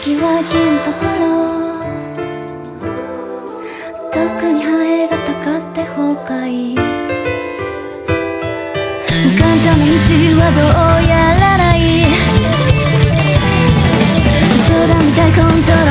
先は銀とろ特にハエがたかって崩壊。浮かんだ道はどうやらない。冗談みたいコントロール